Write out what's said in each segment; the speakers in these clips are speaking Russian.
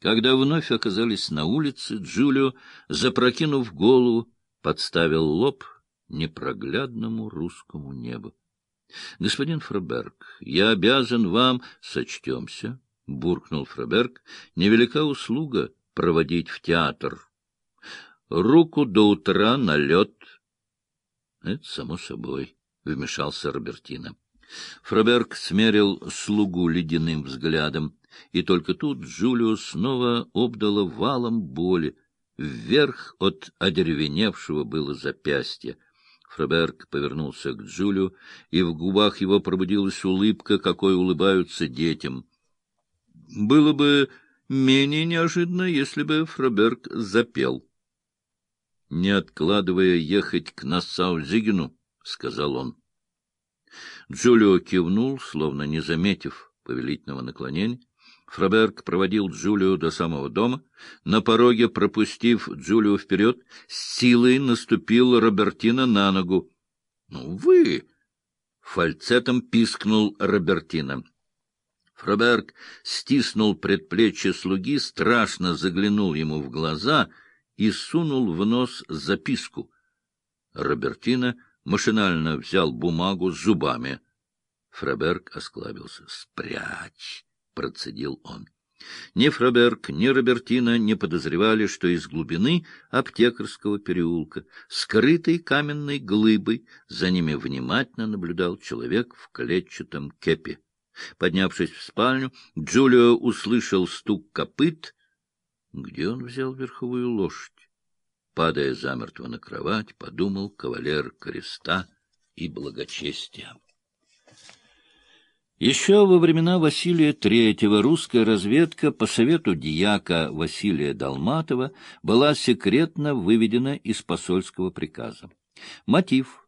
Когда вновь оказались на улице, Джулио, запрокинув голову, подставил лоб непроглядному русскому небу. — Господин Фраберг, я обязан вам... — Сочтемся, — буркнул Фраберг. — Невелика услуга проводить в театр. Руку до утра на лед. — Это само собой, — вмешался Робертино. Фраберг смерил слугу ледяным взглядом, и только тут Джулио снова обдало валом боли. Вверх от одеревеневшего было запястье. Фраберг повернулся к Джулио, и в губах его пробудилась улыбка, какой улыбаются детям. Было бы менее неожиданно, если бы Фраберг запел. — Не откладывая ехать к Нассау-Зигину, — сказал он. Джулио кивнул, словно не заметив повелительного наклонения. Фраберг проводил Джулио до самого дома. На пороге, пропустив Джулио вперед, с силой наступил Робертино на ногу. — Ну, вы! — фальцетом пискнул Робертино. Фраберг стиснул предплечье слуги, страшно заглянул ему в глаза и сунул в нос записку. Робертино машинально взял бумагу с зубами. Фраберг осклабился. — Спрячь! процедил он. Ни Фроберг, ни Робертина не подозревали, что из глубины аптекарского переулка, скрытой каменной глыбой, за ними внимательно наблюдал человек в клетчатом кепе. Поднявшись в спальню, Джулио услышал стук копыт. Где он взял верховую лошадь? Падая замертво на кровать, подумал кавалер креста и благочестия. Еще во времена Василия III русская разведка по совету дьяка Василия Долматова была секретно выведена из посольского приказа. Мотив —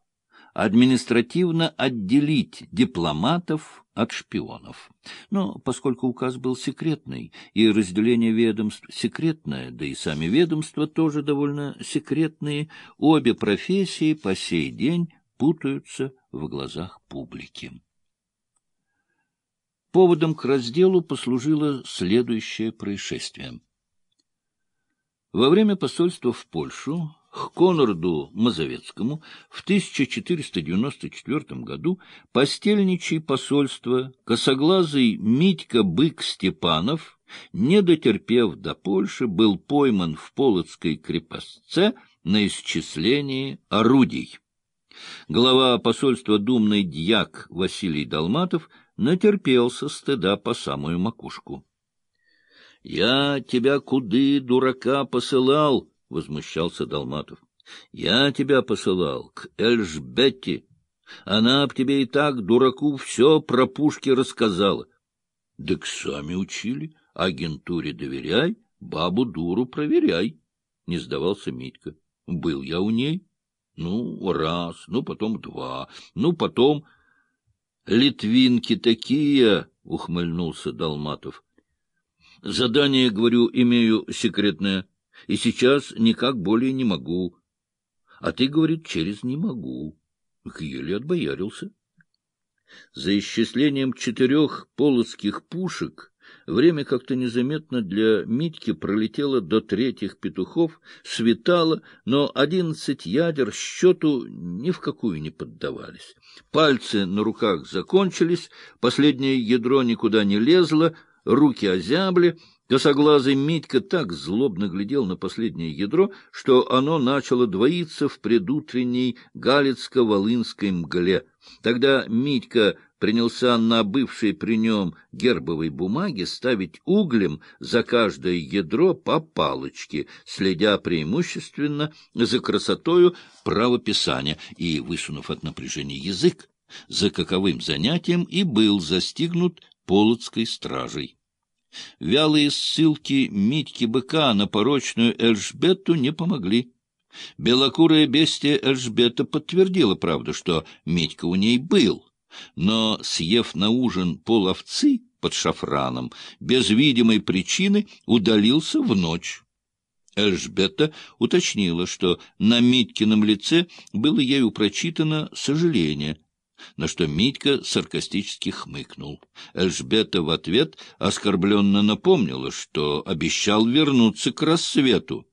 административно отделить дипломатов от шпионов. Но поскольку указ был секретный, и разделение ведомств секретное, да и сами ведомства тоже довольно секретные, обе профессии по сей день путаются в глазах публики. Поводом к разделу послужило следующее происшествие. Во время посольства в Польшу к Конраду Мазовецкому в 1494 году постельничий посольства косоглазый Митька Бык Степанов, не дотерпев до Польши, был пойман в Полоцкой крепостце на исчислении орудий. Глава посольства думный дьяк Василий Долматов натерпелся стыда по самую макушку. — Я тебя куды, дурака, посылал? — возмущался Долматов. — Я тебя посылал к Эльжбетте. Она об тебе и так, дураку, все про пушки рассказала. — Так сами учили. Агентуре доверяй, бабу дуру проверяй. Не сдавался Митька. Был я у ней. Ну, раз, ну, потом два, ну, потом... Литвинки такие, — ухмыльнулся Долматов. — Задание, говорю, имею секретное, и сейчас никак более не могу. А ты, говорит, через не могу. Еле отбоярился. За исчислением четырех полоцких пушек Время как-то незаметно для Митьки пролетело до третьих петухов, светало, но одиннадцать ядер счету ни в какую не поддавались. Пальцы на руках закончились, последнее ядро никуда не лезло, руки озябли, Косоглазый Митька так злобно глядел на последнее ядро, что оно начало двоиться в предутренней галицко-волынской мгле. Тогда Митька принялся на бывшей при нем гербовой бумаге ставить углем за каждое ядро по палочке, следя преимущественно за красотою правописания и, высунув от напряжения язык, за каковым занятием и был застигнут полоцкой стражей. Вялые ссылки Митьки-быка на порочную Эльжбету не помогли. Белокурая бестия Эльжбета подтвердила, правду, что Митька у ней был — но, съев на ужин половцы под шафраном, без видимой причины удалился в ночь. Эльжбета уточнила, что на Миткином лице было ею прочитано сожаление. На что Митька саркастически хмыкнул. Эльжбета в ответ оскорбленно напомнила, что обещал вернуться к рассвету.